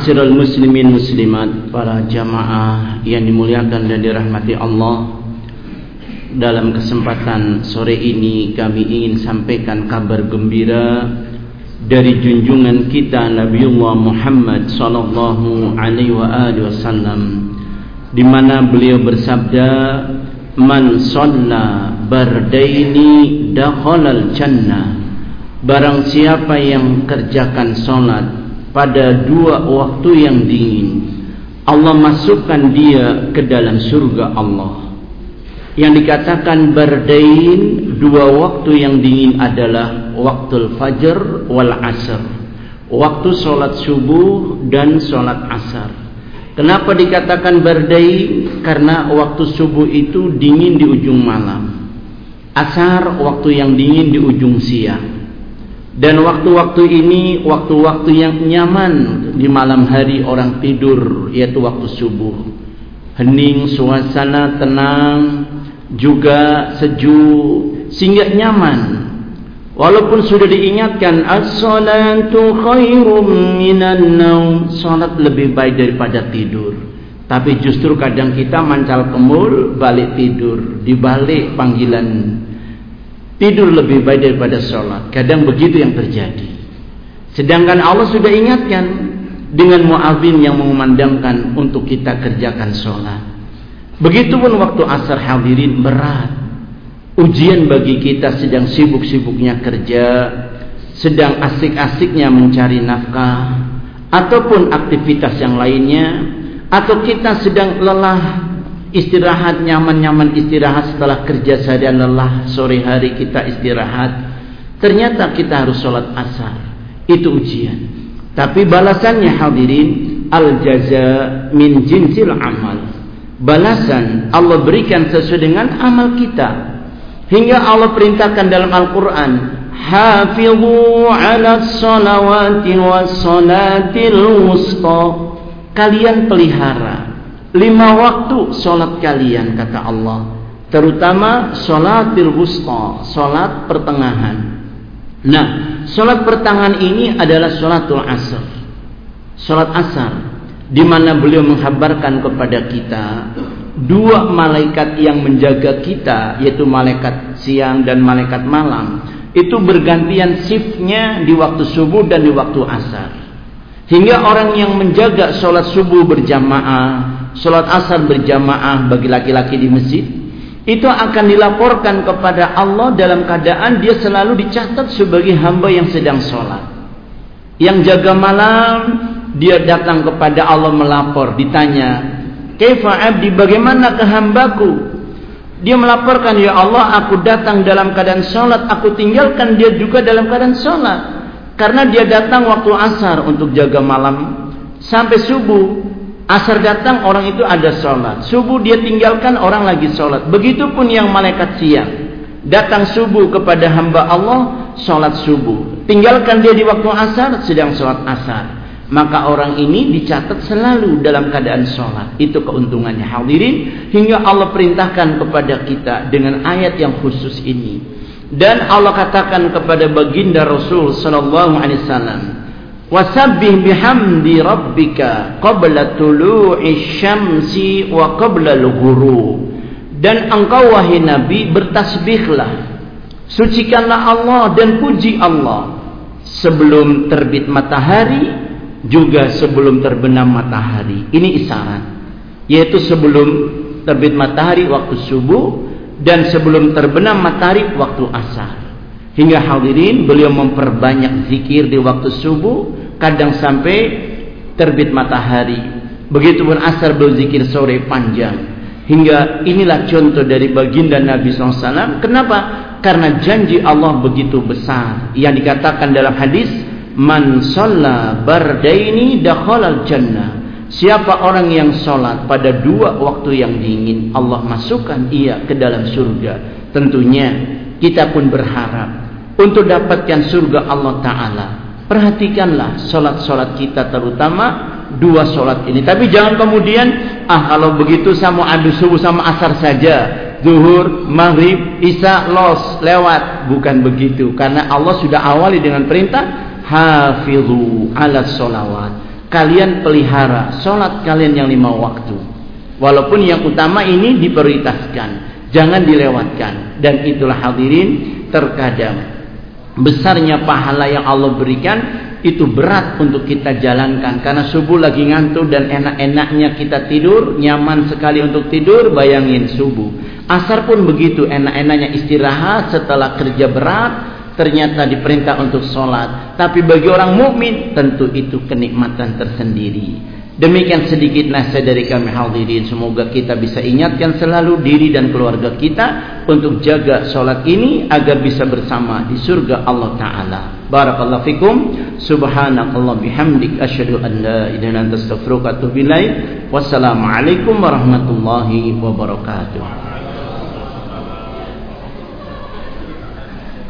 Ma'asyiral muslimin muslimat Para jamaah yang dimuliakan dan dirahmati Allah Dalam kesempatan sore ini Kami ingin sampaikan kabar gembira Dari junjungan kita Nabiullah Muhammad Sallallahu alaihi wa alihi wasallam di mana beliau bersabda Man salla bardaini dakhalal jannah Barang siapa yang kerjakan solat pada dua waktu yang dingin Allah masukkan dia ke dalam surga Allah. Yang dikatakan berdain dua waktu yang dingin adalah waktu fajar wal asr waktu solat subuh dan solat asar. Kenapa dikatakan berdain? Karena waktu subuh itu dingin di ujung malam. Asar waktu yang dingin di ujung siang dan waktu-waktu ini waktu-waktu yang nyaman di malam hari orang tidur yaitu waktu subuh. Hening, suasana tenang, juga sejuk sehingga nyaman. Walaupun sudah diingatkan as-salatu khairum minan naum, salat lebih baik daripada tidur. Tapi justru kadang kita mancal kemul balik tidur, dibalik panggilan Tidur lebih baik daripada sholat. Kadang begitu yang terjadi. Sedangkan Allah sudah ingatkan dengan muadzin yang mengumandangkan untuk kita kerjakan sholat. Begitupun waktu asar hadirin berat. Ujian bagi kita sedang sibuk-sibuknya kerja, sedang asik-asiknya mencari nafkah, ataupun aktivitas yang lainnya, atau kita sedang lelah istirahat nyaman-nyaman istirahat setelah kerja seharian lelah sore hari kita istirahat. Ternyata kita harus sholat asar. Itu ujian. Tapi balasannya hadirin al jaza min jinsil amal. Balasan Allah berikan sesuai dengan amal kita. Hingga Allah perintahkan dalam Al-Quran hafizu ala salawati was salatil kalian pelihara lima waktu solat kalian kata Allah. Terutama solatil wusta solat pertengahan. Nah solat pertengahan ini adalah solatul asar solat asar di mana beliau menghabarkan kepada kita dua malaikat yang menjaga kita yaitu malaikat siang dan malaikat malam itu bergantian shiftnya di waktu subuh dan di waktu asar. Hingga orang yang menjaga solat subuh berjamaah sholat asar berjamaah bagi laki-laki di masjid itu akan dilaporkan kepada Allah dalam keadaan dia selalu dicatat sebagai hamba yang sedang sholat yang jaga malam dia datang kepada Allah melapor ditanya Kaifa abdi bagaimana kehambaku dia melaporkan ya Allah aku datang dalam keadaan sholat aku tinggalkan dia juga dalam keadaan sholat karena dia datang waktu asar untuk jaga malam sampai subuh Asar datang orang itu ada sholat. Subuh dia tinggalkan orang lagi sholat. Begitupun yang malaikat siang. Datang subuh kepada hamba Allah, sholat subuh. Tinggalkan dia di waktu asar, sedang sholat asar. Maka orang ini dicatat selalu dalam keadaan sholat. Itu keuntungannya hadirin. Hingga Allah perintahkan kepada kita dengan ayat yang khusus ini. Dan Allah katakan kepada baginda Rasul Sallallahu Alaihi Wasallam, wasabbih bihamdi rabbika qabla tulu'i syamsi wa qabla dan engkau wahai nabi bertasbihlah. Sucikanlah Allah dan puji Allah. Sebelum terbit matahari juga sebelum terbenam matahari. Ini isyarat. Yaitu sebelum terbit matahari waktu subuh dan sebelum terbenam matahari waktu asar. Hingga hadirin beliau memperbanyak zikir di waktu subuh kadang sampai terbit matahari. Begitupun asar berzikir sore panjang. Hingga inilah contoh dari baginda Nabi SAW kenapa? karena janji Allah begitu besar. Yang dikatakan dalam hadis man sholla bardaini dakhalal jannah. Siapa orang yang sholat pada dua waktu yang dingin Allah masukkan ia ke dalam surga. Tentunya kita pun berharap untuk dapatkan surga Allah Ta'ala Perhatikanlah solat-solat kita terutama dua solat ini. Tapi jangan kemudian ah kalau begitu saya mau adu subuh sama asar saja. Zuhur, maghrib, isya, los, lewat. Bukan begitu. Karena Allah sudah awali dengan perintah. Hafidhu ala solawat. kalian pelihara sholat kalian yang lima waktu. Walaupun yang utama ini diprioritaskan, jangan dilewatkan. Dan itulah hadirin terkadang besarnya pahala yang Allah berikan itu berat untuk kita jalankan. Karena subuh lagi ngantuk dan enak-enaknya kita tidur nyaman sekali untuk tidur bayangin subuh. Asar pun begitu enak-enaknya istirahat setelah kerja berat ternyata diperintah untuk sholat. Tapi bagi orang mukmin tentu itu kenikmatan tersendiri Demikian sedikit nasihat dari kami hadirin. Semoga kita bisa ingatkan selalu diri dan keluarga kita untuk jaga solat ini agar bisa bersama di surga Allah Ta'ala. Barakallahu fikum. Subhanakallah bihamdik. Asyadu an la atubu ilaik. Wassalamualaikum warahmatullahi wabarakatuh.